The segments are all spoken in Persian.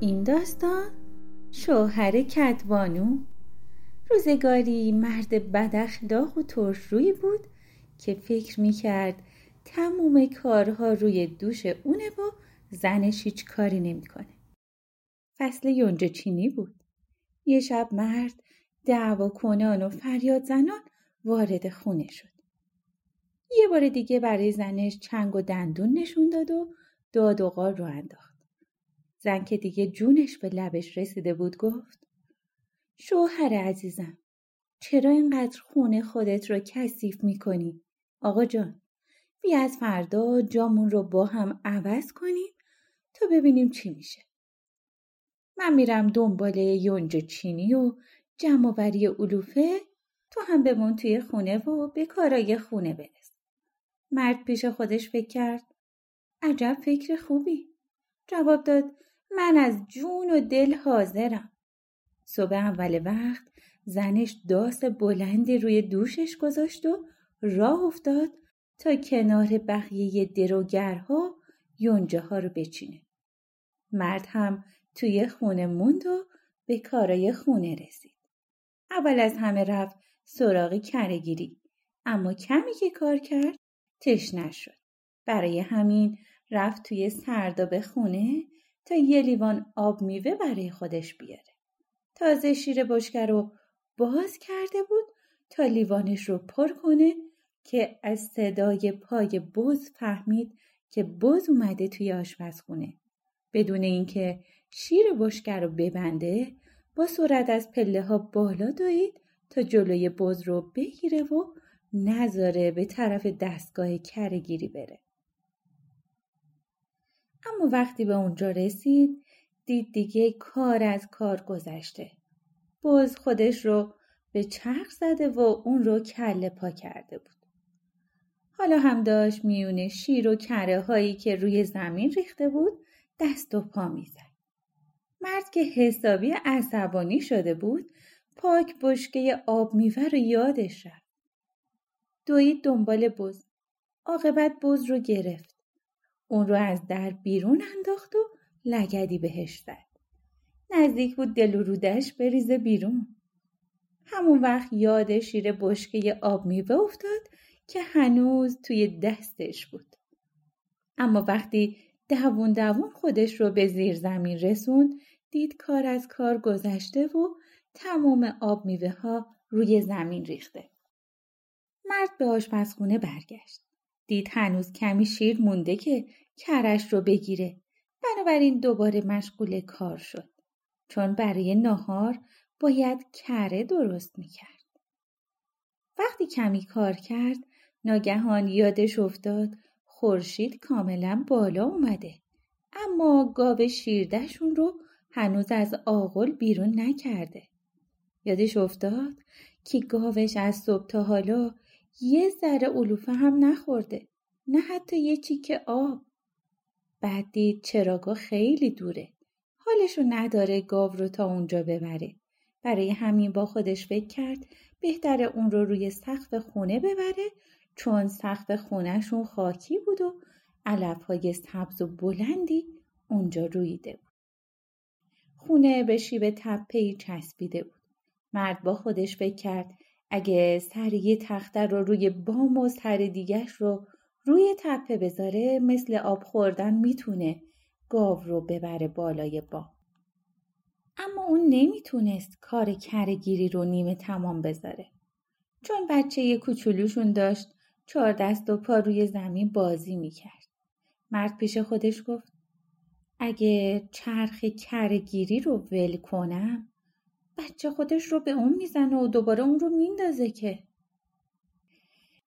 این داستان شوهر کدبانو روزگاری مرد بداخلاق و ترشرویی بود که فکر می‌کرد تموم کارها روی دوش اونه و زنش هیچ کاری نمی‌کنه. فصل یونجه چینی بود. یه شب مرد دعوا کنان و فریاد زنان وارد خونه شد. یه بار دیگه برای زنش چنگ و دندون نشون داد و داد و رو انداخت. زن که دیگه جونش به لبش رسیده بود گفت شوهر عزیزم چرا اینقدر خونه خودت رو کثیف می‌کنی؟ آقا جان بیا از فردا جامون رو با هم عوض کنیم تا ببینیم چی میشه. من میرم دنبال یونج چینی و جمعوری علوفه تو هم بمون توی خونه و به کارای خونه برس. مرد پیش خودش فکر کرد عجب فکر خوبی. جواب داد من از جون و دل حاضرم. صبح اول وقت زنش داس بلندی روی دوشش گذاشت و راه افتاد تا کنار بقیه دروگرها یونجه رو بچینه. مرد هم توی خونه موند و به کارای خونه رسید. اول از همه رفت سراغ کرهگیری اما کمی که کار کرد تشنه شد. برای همین رفت توی سرداب خونه تا یه لیوان آب میوه برای خودش بیاره. تازه شیر بشکه رو باز کرده بود تا لیوانش رو پر کنه که از صدای پای بز فهمید که بز اومده توی آشپزخونه. بدون اینکه شیر بشکه رو ببنده با سرعت از پله ها بالا دوید تا جلوی بز رو بگیره و نذاره به طرف دستگاه کرگیری بره. اما وقتی به اونجا رسید دید دیگه کار از کار گذشته. بز خودش رو به چرخ زده و اون رو کله پا کرده بود. حالا هم داشت میونه شیر و کره هایی که روی زمین ریخته بود دست و پا می‌زد. مرد که حسابی عصبانی شده بود پاک بشکه آب میوه رو یادش رفت. دوید دنبال بز. عاقبت بز رو گرفت. اون رو از در بیرون انداخت و لگدی بهش زد. نزدیک بود دل و رودش بریزه بیرون. همون وقت یاد شیر بشکه آب میوه افتاد که هنوز توی دستش بود. اما وقتی دوون دوون خودش رو به زیر زمین رسوند دید کار از کار گذشته و تمام آب میوه ها روی زمین ریخته. مرد به آشپزخونه برگشت. دید هنوز کمی شیر مونده که کرش رو بگیره. بنابراین دوباره مشغول کار شد. چون برای ناهار باید کره درست می‌کرد. وقتی کمی کار کرد ناگهان یادش افتاد خورشید کاملا بالا اومده. اما گاو شیردهشون رو هنوز از آغل بیرون نکرده. یادش افتاد که گاوش از صبح تا حالا یه ذره علوفه هم نخورده. نه حتی یه چیک آب. بعد دید چراگاه خیلی دوره. حالشو نداره گاو رو تا اونجا ببره. برای همین با خودش فکر کرد بهتر اون رو روی سقف خونه ببره چون سقف خونهشون خاکی بود و علف های سبز و بلندی اونجا رویده بود. خونه به شیب تپهی چسبیده بود. مرد با خودش فکر کرد اگه سر یه تخته رو روی بام و سر دیگش رو روی تپه بذاره مثل آب خوردن می‌تونه گاو رو ببره بالای بام. اما اون نمی‌تونست کار کرگیری رو نیمه تمام بذاره. چون بچه یه کوچولوشون داشت چهار دست و پا روی زمین بازی می‌کرد. مرد پیش خودش گفت اگه چرخ کرگیری رو ول کنم بچه خودش رو به اون می‌زنه و دوباره اون رو میندازه که.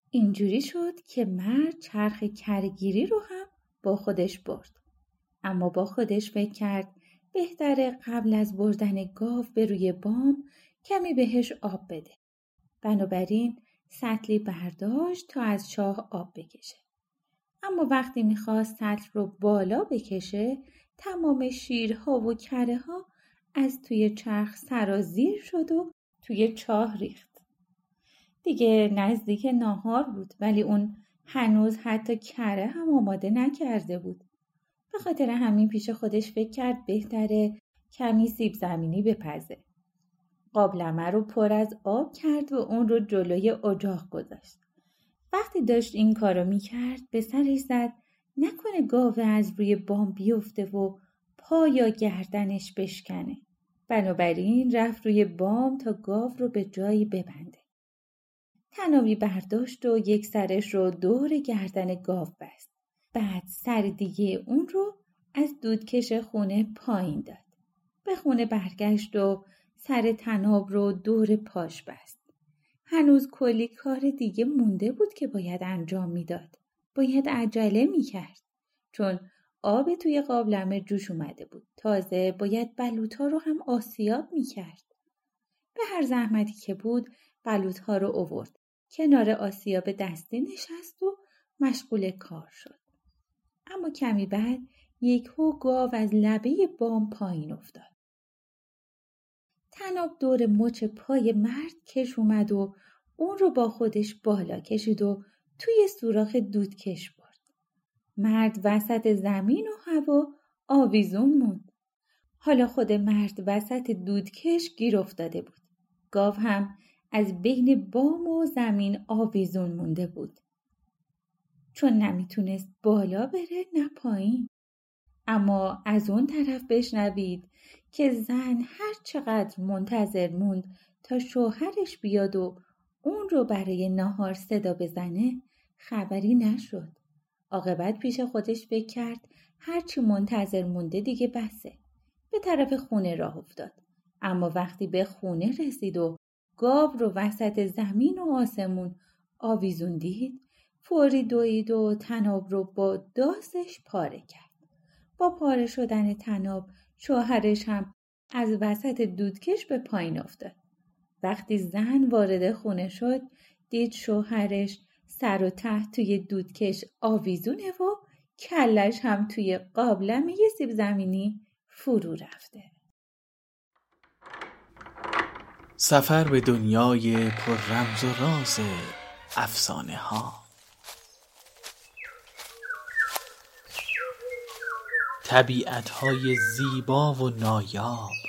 اینجوری شد که مرد چرخ کرگیری رو هم با خودش برد. اما با خودش فکر کرد بهتره قبل از بردن گاو به روی بام کمی بهش آب بده. بنابراین سطلی برداشت تا از چاه آب بکشه. اما وقتی می‌خواست سطل رو بالا بکشه تمام شیرها و کره ها از توی چرخ سرازیر شد و توی چاه ریخت. دیگه نزدیک ناهار بود ولی اون هنوز حتی کره هم آماده نکرده بود. به خاطر همین پیش خودش فکر کرد بهتره کمی سیب زمینی بپزه. قابلمه رو پر از آب کرد و اون رو جلوی اجاق گذاشت. وقتی داشت این کارو می‌کرد به سرش زد نکنه گاوه از روی بام بیفته و پا یا گردنش بشکنه. بنابراین رفت روی بام تا گاو رو به جایی ببنده. تناوی برداشت و یک سرش رو دور گردن گاو بست. بعد سر دیگه اون رو از دودکش خونه پایین داد. به خونه برگشت و سر تناب رو دور پاش بست. هنوز کلی کار دیگه مونده بود که باید انجام می‌داد. باید عجله می‌کرد. چون آب توی قابلمه جوش اومده بود. تازه باید بلوط ها رو هم آسیاب می‌کرد. به هر زحمتی که بود بلوط ها رو اوورد. کنار آسیاب دستی نشست و مشغول کار شد. اما کمی بعد یک هو گاو از لبه بام پایین افتاد. تناب دور مچ پای مرد کش اومد و اون رو با خودش بالا کشید و توی سوراخ دودکش. مرد وسط زمین و هوا آویزون موند. حالا خود مرد وسط دودکش گیر افتاده بود. گاو هم از بین بام و زمین آویزون مونده بود. چون نمی‌تونست بالا بره نه پایین. اما از اون طرف بشنوید که زن هر چقدر منتظر موند تا شوهرش بیاد و اون رو برای ناهار صدا بزنه خبری نشد. عاقبت پیش خودش فکر کرد هرچی منتظر مونده دیگه بسه. به طرف خونه راه افتاد. اما وقتی به خونه رسید و گاو رو وسط زمین و آسمون آویزون دید فوری دوید و تناب رو با داستش پاره کرد. با پاره شدن تناب شوهرش هم از وسط دودکش به پایین افتاد. وقتی زن وارد خونه شد دید شوهرش سر و ته توی دودکش آویزونه و کلش هم توی قابلمه سیب زمینی فرو رفته. سفر به دنیای پر رمز و راز افسانه ها طبیعت های زیبا و نایاب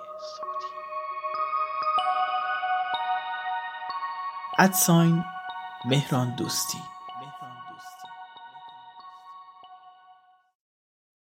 ادساین مهران دوستی.